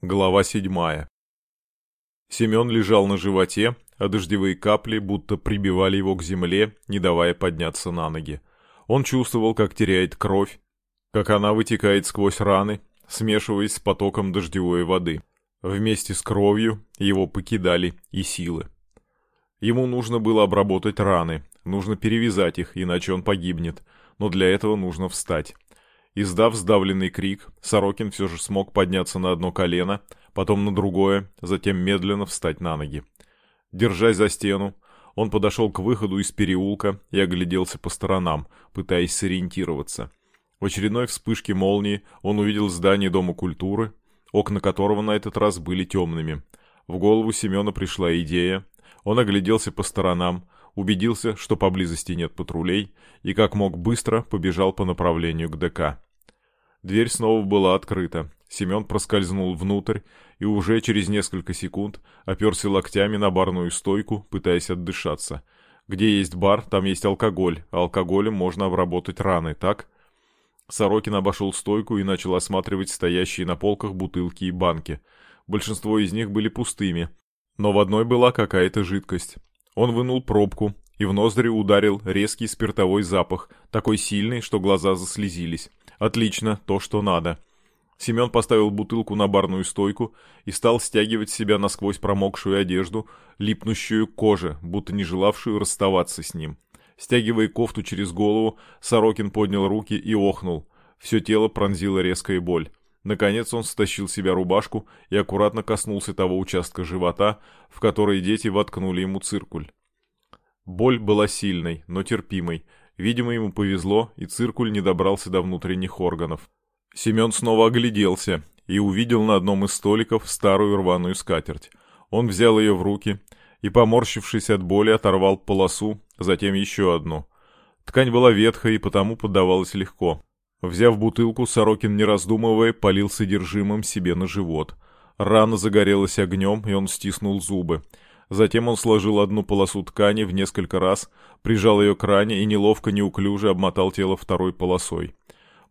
Глава седьмая. Семен лежал на животе, а дождевые капли будто прибивали его к земле, не давая подняться на ноги. Он чувствовал, как теряет кровь, как она вытекает сквозь раны, смешиваясь с потоком дождевой воды. Вместе с кровью его покидали и силы. Ему нужно было обработать раны, нужно перевязать их, иначе он погибнет, но для этого нужно встать. Издав сдавленный крик, Сорокин все же смог подняться на одно колено, потом на другое, затем медленно встать на ноги. Держась за стену, он подошел к выходу из переулка и огляделся по сторонам, пытаясь сориентироваться. В очередной вспышке молнии он увидел здание Дома культуры, окна которого на этот раз были темными. В голову Семена пришла идея. Он огляделся по сторонам, убедился, что поблизости нет патрулей, и как мог быстро побежал по направлению к ДК. Дверь снова была открыта. Семен проскользнул внутрь и уже через несколько секунд оперся локтями на барную стойку, пытаясь отдышаться. Где есть бар, там есть алкоголь, а алкоголем можно обработать раны, так? Сорокин обошел стойку и начал осматривать стоящие на полках бутылки и банки. Большинство из них были пустыми, но в одной была какая-то жидкость. Он вынул пробку, и в ноздри ударил резкий спиртовой запах, такой сильный, что глаза заслезились. Отлично, то, что надо. Семен поставил бутылку на барную стойку и стал стягивать себя насквозь промокшую одежду, липнущую к коже, будто не желавшую расставаться с ним. Стягивая кофту через голову, Сорокин поднял руки и охнул. Все тело пронзила резкая боль. Наконец он стащил себя рубашку и аккуратно коснулся того участка живота, в который дети воткнули ему циркуль. Боль была сильной, но терпимой, Видимо, ему повезло, и циркуль не добрался до внутренних органов. Семен снова огляделся и увидел на одном из столиков старую рваную скатерть. Он взял ее в руки и, поморщившись от боли, оторвал полосу, затем еще одну. Ткань была ветхая и потому поддавалась легко. Взяв бутылку, Сорокин, не раздумывая, полил содержимым себе на живот. Рана загорелась огнем, и он стиснул зубы. Затем он сложил одну полосу ткани в несколько раз, прижал ее к ране и неловко, неуклюже обмотал тело второй полосой.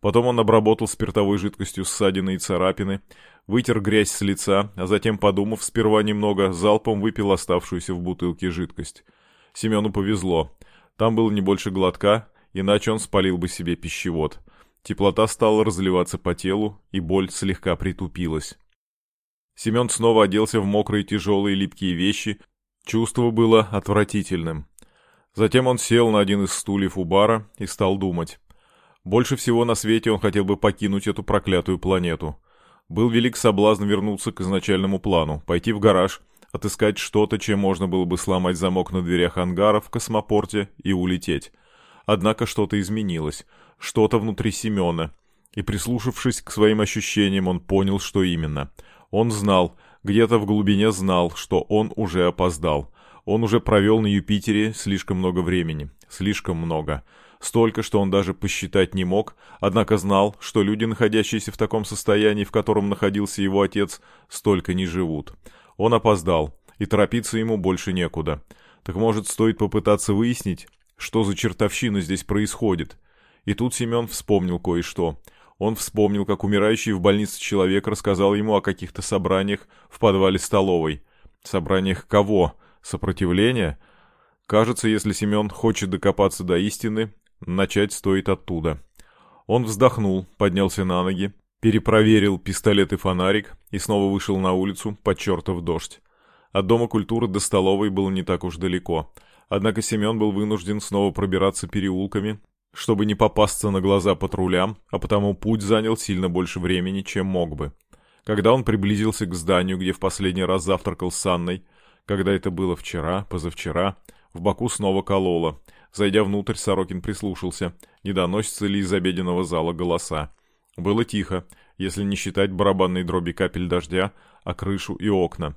Потом он обработал спиртовой жидкостью ссадины и царапины, вытер грязь с лица, а затем, подумав сперва немного, залпом выпил оставшуюся в бутылке жидкость. Семену повезло. Там было не больше глотка, иначе он спалил бы себе пищевод. Теплота стала разливаться по телу, и боль слегка притупилась. Семен снова оделся в мокрые тяжелые липкие вещи. Чувство было отвратительным. Затем он сел на один из стульев у бара и стал думать. Больше всего на свете он хотел бы покинуть эту проклятую планету. Был велик соблазн вернуться к изначальному плану, пойти в гараж, отыскать что-то, чем можно было бы сломать замок на дверях ангара в космопорте и улететь. Однако что-то изменилось, что-то внутри Семена, и прислушавшись к своим ощущениям, он понял, что именно — он знал, где-то в глубине знал, что он уже опоздал. Он уже провел на Юпитере слишком много времени. Слишком много. Столько, что он даже посчитать не мог, однако знал, что люди, находящиеся в таком состоянии, в котором находился его отец, столько не живут. Он опоздал, и торопиться ему больше некуда. Так может, стоит попытаться выяснить, что за чертовщина здесь происходит? И тут Семен вспомнил кое-что — он вспомнил, как умирающий в больнице человек рассказал ему о каких-то собраниях в подвале столовой. Собраниях кого? Сопротивления? Кажется, если Семен хочет докопаться до истины, начать стоит оттуда. Он вздохнул, поднялся на ноги, перепроверил пистолет и фонарик и снова вышел на улицу под чертов дождь. От Дома культуры до столовой было не так уж далеко. Однако Семен был вынужден снова пробираться переулками, чтобы не попасться на глаза патрулям, а потому путь занял сильно больше времени, чем мог бы. Когда он приблизился к зданию, где в последний раз завтракал с Анной, когда это было вчера, позавчера, в боку снова кололо. Зайдя внутрь, Сорокин прислушался, не доносятся ли из обеденного зала голоса. Было тихо, если не считать барабанной дроби капель дождя, а крышу и окна.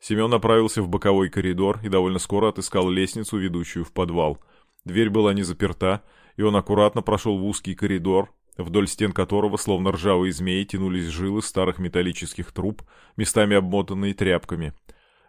Семен направился в боковой коридор и довольно скоро отыскал лестницу, ведущую в подвал. Дверь была не заперта, и он аккуратно прошел в узкий коридор, вдоль стен которого, словно ржавые змеи, тянулись жилы старых металлических труб, местами обмотанные тряпками.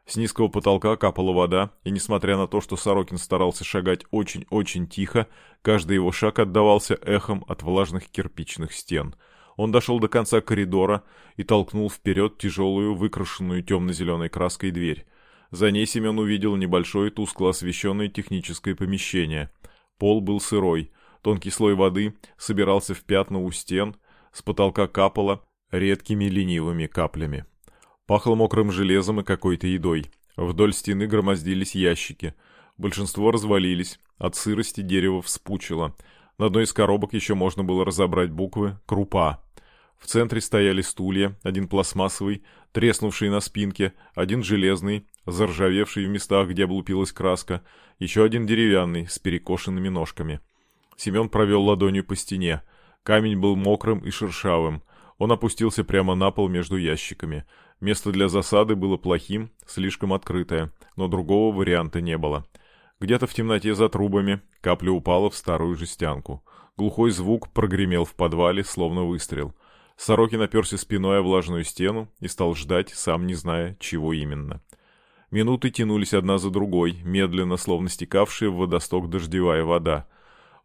С низкого потолка капала вода, и несмотря на то, что Сорокин старался шагать очень-очень тихо, каждый его шаг отдавался эхом от влажных кирпичных стен. Он дошел до конца коридора и толкнул вперед тяжелую, выкрашенную темно-зеленой краской дверь. За ней Семен увидел небольшое тускло освещенное техническое помещение. Пол был сырой, тонкий слой воды собирался в пятна у стен, с потолка капало редкими ленивыми каплями. Пахло мокрым железом и какой-то едой. Вдоль стены громоздились ящики. Большинство развалились, от сырости дерево вспучило. На одной из коробок еще можно было разобрать буквы «Крупа». В центре стояли стулья, один пластмассовый, треснувший на спинке, один железный, заржавевший в местах, где облупилась краска, еще один деревянный, с перекошенными ножками. Семен провел ладонью по стене. Камень был мокрым и шершавым. Он опустился прямо на пол между ящиками. Место для засады было плохим, слишком открытое, но другого варианта не было. Где-то в темноте за трубами капля упала в старую жестянку. Глухой звук прогремел в подвале, словно выстрел. Сорокин оперся спиной о влажную стену и стал ждать, сам не зная, чего именно. Минуты тянулись одна за другой, медленно, словно стекавшая в водосток дождевая вода.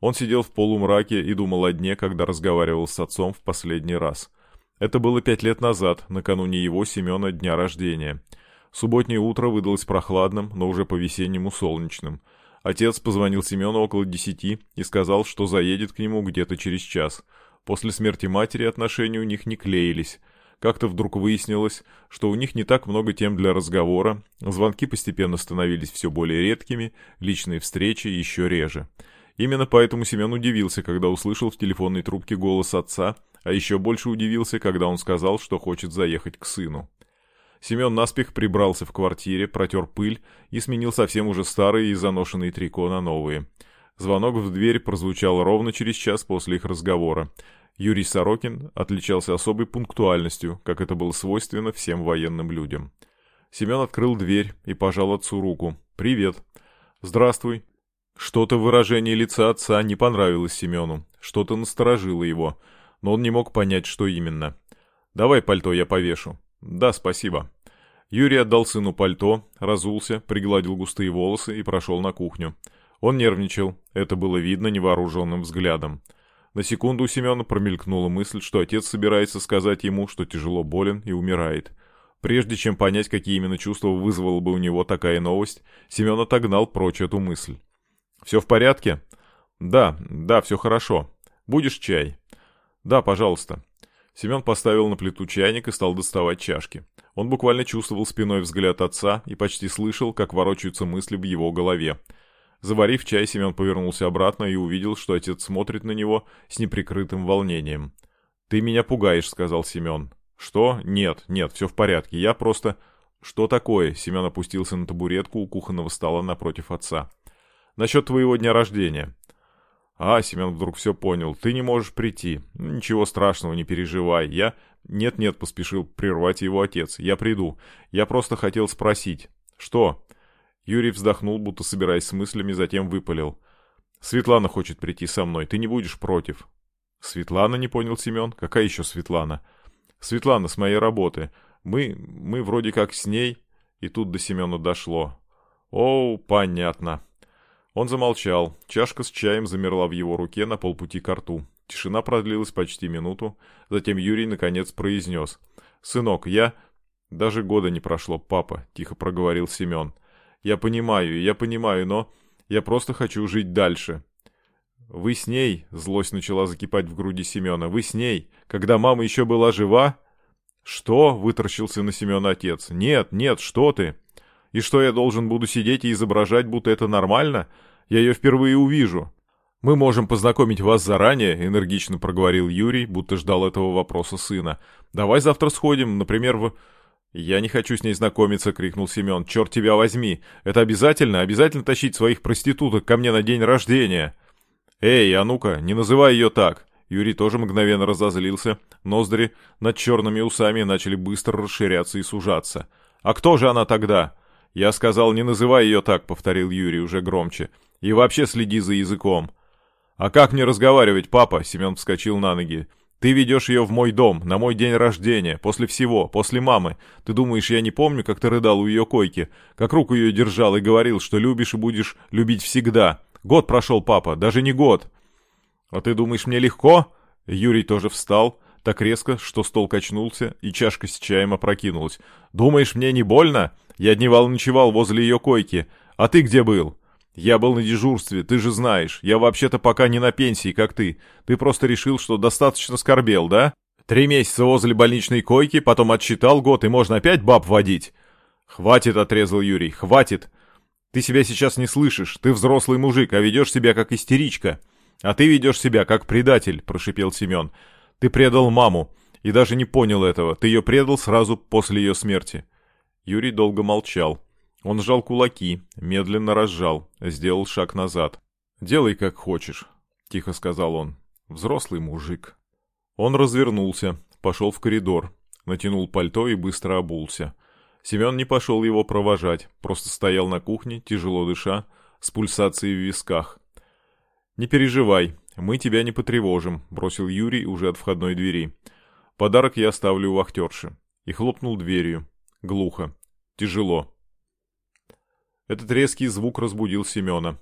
Он сидел в полумраке и думал о дне, когда разговаривал с отцом в последний раз. Это было пять лет назад, накануне его, Семена, дня рождения. Субботнее утро выдалось прохладным, но уже по-весеннему солнечным. Отец позвонил Семену около десяти и сказал, что заедет к нему где-то через час – После смерти матери отношения у них не клеились. Как-то вдруг выяснилось, что у них не так много тем для разговора, звонки постепенно становились все более редкими, личные встречи еще реже. Именно поэтому Семен удивился, когда услышал в телефонной трубке голос отца, а еще больше удивился, когда он сказал, что хочет заехать к сыну. Семен наспех прибрался в квартире, протер пыль и сменил совсем уже старые и заношенные трико на новые. Звонок в дверь прозвучал ровно через час после их разговора. Юрий Сорокин отличался особой пунктуальностью, как это было свойственно всем военным людям. Семен открыл дверь и пожал отцу руку. «Привет». «Здравствуй». Что-то в выражении лица отца не понравилось Семену, что-то насторожило его, но он не мог понять, что именно. «Давай пальто я повешу». «Да, спасибо». Юрий отдал сыну пальто, разулся, пригладил густые волосы и прошел на кухню. Он нервничал, это было видно невооруженным взглядом. На секунду у Семена промелькнула мысль, что отец собирается сказать ему, что тяжело болен и умирает. Прежде чем понять, какие именно чувства вызвала бы у него такая новость, Семен отогнал прочь эту мысль. «Все в порядке?» «Да, да, все хорошо. Будешь чай?» «Да, пожалуйста». Семен поставил на плиту чайник и стал доставать чашки. Он буквально чувствовал спиной взгляд отца и почти слышал, как ворочаются мысли в его голове. Заварив чай, Семен повернулся обратно и увидел, что отец смотрит на него с неприкрытым волнением. «Ты меня пугаешь», — сказал Семен. «Что? Нет, нет, все в порядке. Я просто...» «Что такое?» — Семен опустился на табуретку у кухонного стола напротив отца. «Насчет твоего дня рождения». «А, Семен вдруг все понял. Ты не можешь прийти. Ничего страшного, не переживай. Я...» «Нет-нет», — поспешил прервать его отец. «Я приду. Я просто хотел спросить». «Что?» Юрий вздохнул, будто собираясь с мыслями, затем выпалил. «Светлана хочет прийти со мной, ты не будешь против». «Светлана?» — не понял Семен. «Какая еще Светлана?» «Светлана с моей работы. Мы... мы вроде как с ней...» И тут до Семена дошло. «Оу, понятно». Он замолчал. Чашка с чаем замерла в его руке на полпути к рту. Тишина продлилась почти минуту. Затем Юрий наконец произнес. «Сынок, я...» «Даже года не прошло, папа», — тихо проговорил Семен. Я понимаю, я понимаю, но я просто хочу жить дальше. Вы с ней, злость начала закипать в груди Семена, вы с ней, когда мама еще была жива? Что? Выторщился на Семена отец. Нет, нет, что ты? И что я должен буду сидеть и изображать, будто это нормально? Я ее впервые увижу. «Мы можем познакомить вас заранее», — энергично проговорил Юрий, будто ждал этого вопроса сына. «Давай завтра сходим, например, в...» «Я не хочу с ней знакомиться!» — крикнул Семен. «Черт тебя возьми! Это обязательно, обязательно тащить своих проституток ко мне на день рождения!» «Эй, а ну-ка, не называй ее так!» Юрий тоже мгновенно разозлился. Ноздри над черными усами начали быстро расширяться и сужаться. «А кто же она тогда?» «Я сказал, не называй ее так», — повторил Юрий уже громче. «И вообще следи за языком». «А как мне разговаривать, папа?» — Семен вскочил на ноги. Ты ведешь ее в мой дом, на мой день рождения, после всего, после мамы. Ты думаешь, я не помню, как ты рыдал у ее койки, как руку ее держал и говорил, что любишь и будешь любить всегда. Год прошел, папа, даже не год. А ты думаешь, мне легко? Юрий тоже встал. так резко, что стол качнулся, и чашка с чаем опрокинулась. «Думаешь, мне не больно? Я дневал-ночевал возле ее койки. А ты где был?» «Я был на дежурстве, ты же знаешь. Я вообще-то пока не на пенсии, как ты. Ты просто решил, что достаточно скорбел, да? Три месяца возле больничной койки, потом отсчитал год, и можно опять баб водить?» «Хватит», — отрезал Юрий, — «хватит. Ты себя сейчас не слышишь. Ты взрослый мужик, а ведешь себя как истеричка. А ты ведешь себя как предатель», — прошипел Семен. «Ты предал маму. И даже не понял этого. Ты ее предал сразу после ее смерти». Юрий долго молчал. Он сжал кулаки, медленно разжал, сделал шаг назад. «Делай как хочешь», — тихо сказал он. «Взрослый мужик». Он развернулся, пошел в коридор, натянул пальто и быстро обулся. Семен не пошел его провожать, просто стоял на кухне, тяжело дыша, с пульсацией в висках. «Не переживай, мы тебя не потревожим», — бросил Юрий уже от входной двери. «Подарок я оставлю у вахтерши». И хлопнул дверью. Глухо. Тяжело. Этот резкий звук разбудил Семена.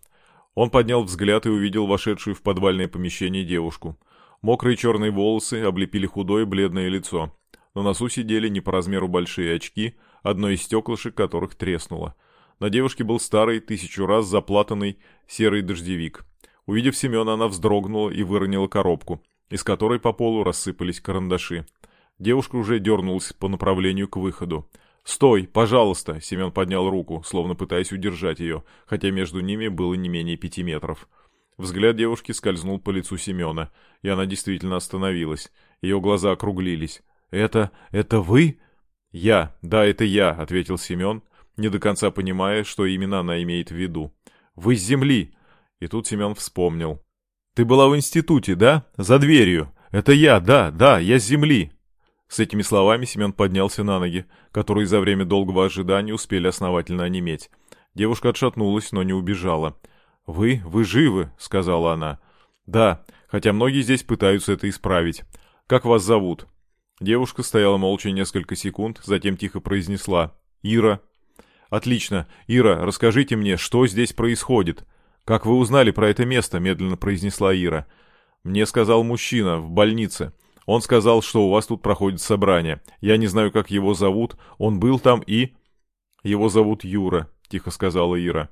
Он поднял взгляд и увидел вошедшую в подвальное помещение девушку. Мокрые черные волосы облепили худое бледное лицо. На носу сидели не по размеру большие очки, одно из стеклышек которых треснуло. На девушке был старый, тысячу раз заплатанный серый дождевик. Увидев Семена, она вздрогнула и выронила коробку, из которой по полу рассыпались карандаши. Девушка уже дернулась по направлению к выходу. «Стой, пожалуйста!» — Семен поднял руку, словно пытаясь удержать ее, хотя между ними было не менее пяти метров. Взгляд девушки скользнул по лицу Семена, и она действительно остановилась. Ее глаза округлились. «Это... это вы?» «Я, да, это я», — ответил Семен, не до конца понимая, что именно она имеет в виду. «Вы с земли!» И тут Семен вспомнил. «Ты была в институте, да? За дверью. Это я, да, да, я с земли!» С этими словами Семен поднялся на ноги, которые за время долгого ожидания успели основательно онеметь. Девушка отшатнулась, но не убежала. «Вы, вы живы», — сказала она. «Да, хотя многие здесь пытаются это исправить. Как вас зовут?» Девушка стояла молча несколько секунд, затем тихо произнесла. «Ира». «Отлично. Ира, расскажите мне, что здесь происходит?» «Как вы узнали про это место?» — медленно произнесла Ира. «Мне сказал мужчина в больнице. Он сказал, что у вас тут проходит собрание. Я не знаю, как его зовут. Он был там и...» «Его зовут Юра», — тихо сказала Ира.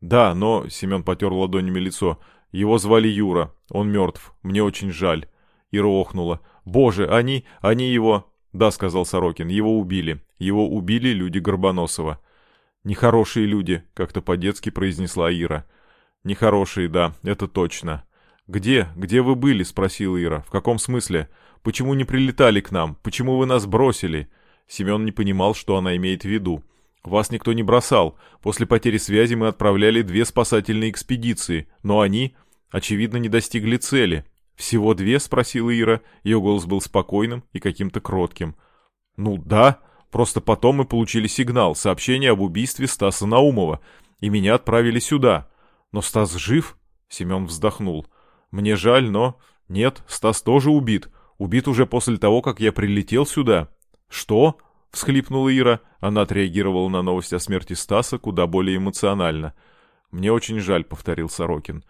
«Да, но...» — Семен потер ладонями лицо. «Его звали Юра. Он мертв. Мне очень жаль». Ира охнула. «Боже, они... они его...» «Да», — сказал Сорокин, — «его убили. Его убили люди Горбоносова». «Нехорошие люди», — как-то по-детски произнесла Ира. «Нехорошие, да, это точно». «Где? Где вы были?» — спросила Ира. «В каком смысле? Почему не прилетали к нам? Почему вы нас бросили?» Семен не понимал, что она имеет в виду. Вас никто не бросал. После потери связи мы отправляли две спасательные экспедиции, но они, очевидно, не достигли цели. «Всего две?» — спросила Ира. Ее голос был спокойным и каким-то кротким. «Ну да, просто потом мы получили сигнал, сообщение об убийстве Стаса Наумова, и меня отправили сюда. Но Стас жив?» — Семен вздохнул. «Мне жаль, но...» «Нет, Стас тоже убит. Убит уже после того, как я прилетел сюда». «Что?» — всхлипнула Ира. Она отреагировала на новость о смерти Стаса куда более эмоционально. «Мне очень жаль», — повторил Сорокин.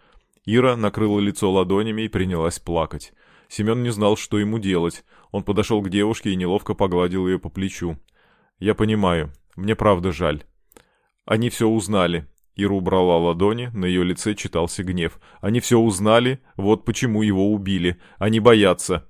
Ира накрыла лицо ладонями и принялась плакать. Семен не знал, что ему делать. Он подошел к девушке и неловко погладил ее по плечу. «Я понимаю. Мне правда жаль». Они все узнали. Ира убрала ладони, на ее лице читался гнев. Они все узнали, вот почему его убили. Они боятся.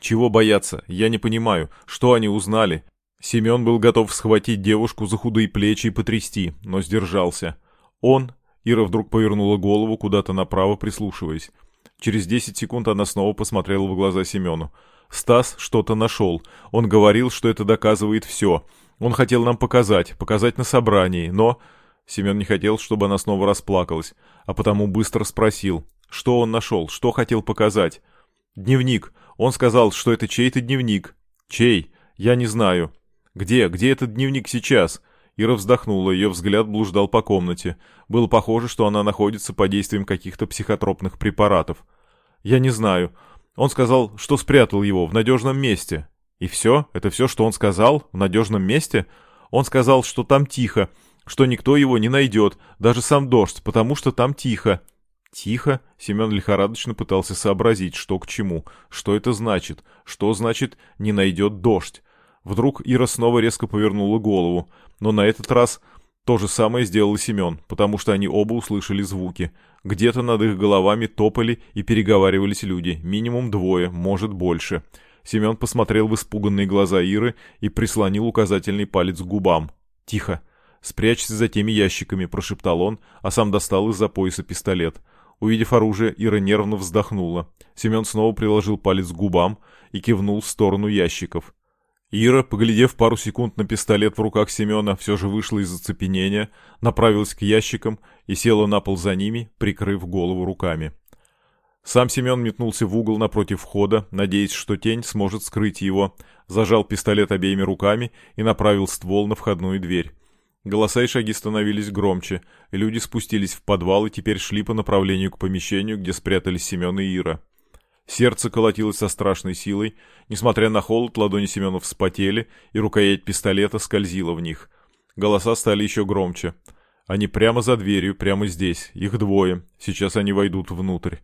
Чего бояться? Я не понимаю. Что они узнали? Семен был готов схватить девушку за худые плечи и потрясти, но сдержался. Он... Ира вдруг повернула голову куда-то направо, прислушиваясь. Через десять секунд она снова посмотрела в глаза Семену. «Стас что-то нашел. Он говорил, что это доказывает все. Он хотел нам показать, показать на собрании, но...» Семен не хотел, чтобы она снова расплакалась, а потому быстро спросил, что он нашел, что хотел показать. «Дневник. Он сказал, что это чей-то дневник. Чей? Я не знаю. Где? Где этот дневник сейчас? Ира вздохнула, ее взгляд блуждал по комнате. Было похоже, что она находится под действием каких-то психотропных препаратов. Я не знаю. Он сказал, что спрятал его в надежном месте. И все? Это все, что он сказал? В надежном месте? Он сказал, что там тихо, что никто его не найдет, даже сам дождь, потому что там тихо. Тихо, Семен лихорадочно пытался сообразить, что к чему, что это значит, что значит «не найдет дождь». Вдруг Ира снова резко повернула голову, но на этот раз то же самое сделал Семен, потому что они оба услышали звуки. Где-то над их головами топали и переговаривались люди, минимум двое, может больше. Семен посмотрел в испуганные глаза Иры и прислонил указательный палец к губам. «Тихо! Спрячься за теми ящиками», — прошептал он, а сам достал из-за пояса пистолет. Увидев оружие, Ира нервно вздохнула. Семен снова приложил палец к губам и кивнул в сторону ящиков. Ира, поглядев пару секунд на пистолет в руках Семена, все же вышла из оцепенения, направилась к ящикам и села на пол за ними, прикрыв голову руками. Сам Семен метнулся в угол напротив входа, надеясь, что тень сможет скрыть его, зажал пистолет обеими руками и направил ствол на входную дверь. Голоса и шаги становились громче, люди спустились в подвал и теперь шли по направлению к помещению, где спрятались Семен и Ира. Сердце колотилось со страшной силой, несмотря на холод, ладони Семена вспотели, и рукоять пистолета скользила в них. Голоса стали еще громче. Они прямо за дверью, прямо здесь, их двое, сейчас они войдут внутрь.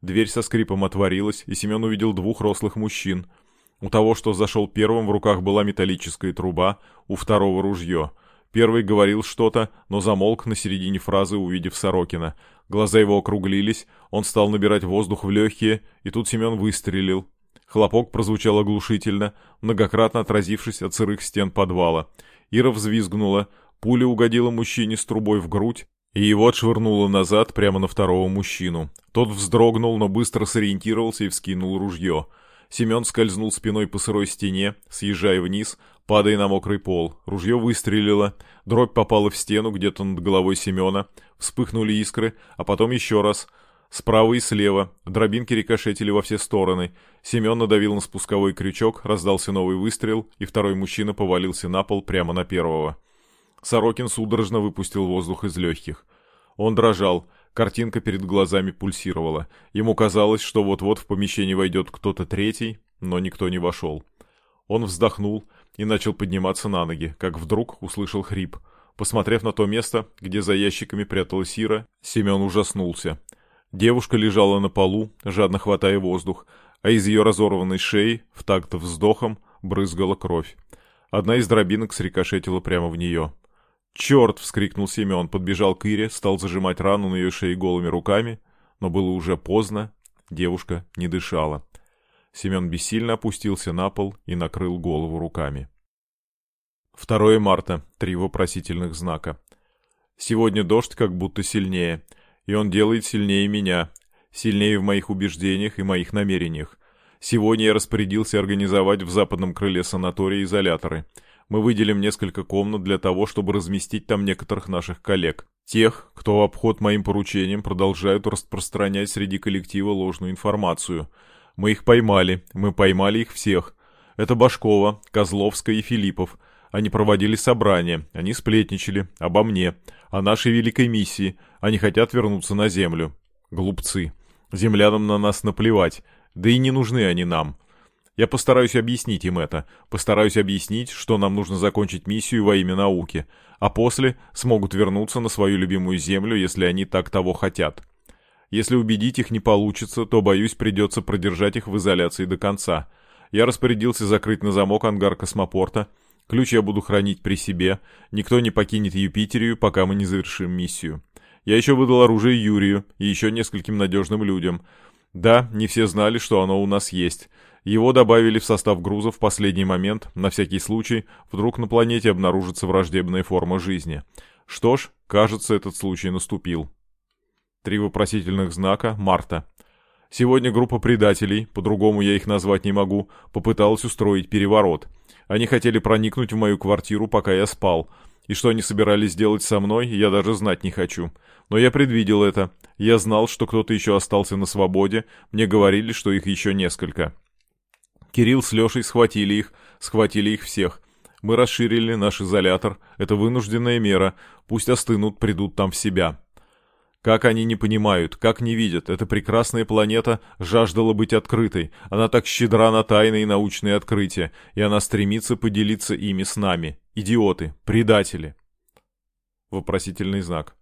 Дверь со скрипом отворилась, и Семен увидел двух рослых мужчин. У того, что зашел первым, в руках была металлическая труба, у второго ружье — Первый говорил что-то, но замолк на середине фразы, увидев Сорокина. Глаза его округлились, он стал набирать воздух в легкие, и тут Семен выстрелил. Хлопок прозвучал оглушительно, многократно отразившись от сырых стен подвала. Ира взвизгнула, пуля угодила мужчине с трубой в грудь, и его отшвырнуло назад прямо на второго мужчину. Тот вздрогнул, но быстро сориентировался и вскинул ружье. Семен скользнул спиной по сырой стене, съезжая вниз, падая на мокрый пол. Ружье выстрелило, дробь попала в стену где-то над головой Семена, вспыхнули искры, а потом еще раз. Справа и слева, дробинки рикошетили во все стороны. Семен надавил на спусковой крючок, раздался новый выстрел, и второй мужчина повалился на пол прямо на первого. Сорокин судорожно выпустил воздух из легких. Он дрожал, Картинка перед глазами пульсировала. Ему казалось, что вот-вот в помещение войдет кто-то третий, но никто не вошел. Он вздохнул и начал подниматься на ноги, как вдруг услышал хрип. Посмотрев на то место, где за ящиками пряталась Ира, Семен ужаснулся. Девушка лежала на полу, жадно хватая воздух, а из ее разорванной шеи, в такт вздохом, брызгала кровь. Одна из дробинок срикошетила прямо в нее. «Черт!» — вскрикнул Семен, подбежал к Ире, стал зажимать рану на ее шее голыми руками, но было уже поздно, девушка не дышала. Семен бессильно опустился на пол и накрыл голову руками. 2 марта. Три вопросительных знака. Сегодня дождь как будто сильнее, и он делает сильнее меня, сильнее в моих убеждениях и моих намерениях. Сегодня я распорядился организовать в западном крыле санатория изоляторы — мы выделим несколько комнат для того, чтобы разместить там некоторых наших коллег. Тех, кто в обход моим поручениям продолжают распространять среди коллектива ложную информацию. Мы их поймали, мы поймали их всех. Это Башкова, Козловская и Филиппов. Они проводили собрания, они сплетничали обо мне, о нашей великой миссии. Они хотят вернуться на Землю. Глупцы. Землянам на нас наплевать. Да и не нужны они нам. Я постараюсь объяснить им это, постараюсь объяснить, что нам нужно закончить миссию во имя науки, а после смогут вернуться на свою любимую землю, если они так того хотят. Если убедить их не получится, то, боюсь, придется продержать их в изоляции до конца. Я распорядился закрыть на замок ангар космопорта. Ключ я буду хранить при себе. Никто не покинет Юпитерию, пока мы не завершим миссию. Я еще выдал оружие Юрию и еще нескольким надежным людям. Да, не все знали, что оно у нас есть. Его добавили в состав груза в последний момент, на всякий случай, вдруг на планете обнаружится враждебная форма жизни. Что ж, кажется, этот случай наступил. Три вопросительных знака Марта. Сегодня группа предателей, по-другому я их назвать не могу, попыталась устроить переворот. Они хотели проникнуть в мою квартиру, пока я спал. И что они собирались делать со мной, я даже знать не хочу. Но я предвидел это. Я знал, что кто-то еще остался на свободе. Мне говорили, что их еще несколько. Кирилл с Лешей схватили их, схватили их всех. Мы расширили наш изолятор. Это вынужденная мера. Пусть остынут, придут там в себя. Как они не понимают, как не видят, эта прекрасная планета жаждала быть открытой. Она так щедра на тайные научные открытия, и она стремится поделиться ими с нами. Идиоты, предатели. Вопросительный знак.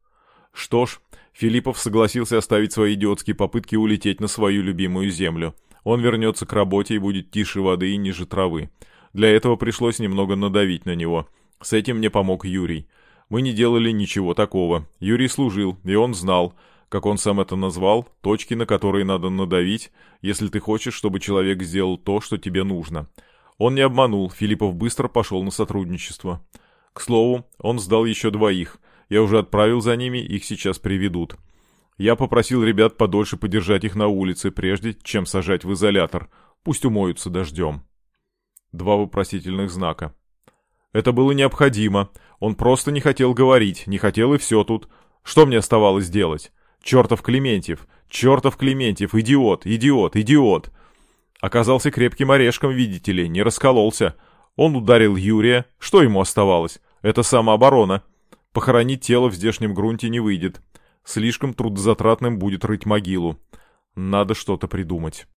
Что ж, Филиппов согласился оставить свои идиотские попытки улететь на свою любимую землю. Он вернется к работе и будет тише воды и ниже травы. Для этого пришлось немного надавить на него. С этим мне помог Юрий. Мы не делали ничего такого. Юрий служил, и он знал, как он сам это назвал, точки, на которые надо надавить, если ты хочешь, чтобы человек сделал то, что тебе нужно. Он не обманул, Филиппов быстро пошел на сотрудничество. К слову, он сдал еще двоих. Я уже отправил за ними, их сейчас приведут. Я попросил ребят подольше подержать их на улице, прежде чем сажать в изолятор. Пусть умоются дождем. Два вопросительных знака. Это было необходимо. Он просто не хотел говорить, не хотел и все тут. Что мне оставалось делать? Чертов Клементьев! Чертов Клементьев! Идиот! Идиот! Идиот! Оказался крепким орешком, видите ли, не раскололся. Он ударил Юрия. Что ему оставалось? Это самооборона. Похоронить тело в здешнем грунте не выйдет. Слишком трудозатратным будет рыть могилу. Надо что-то придумать.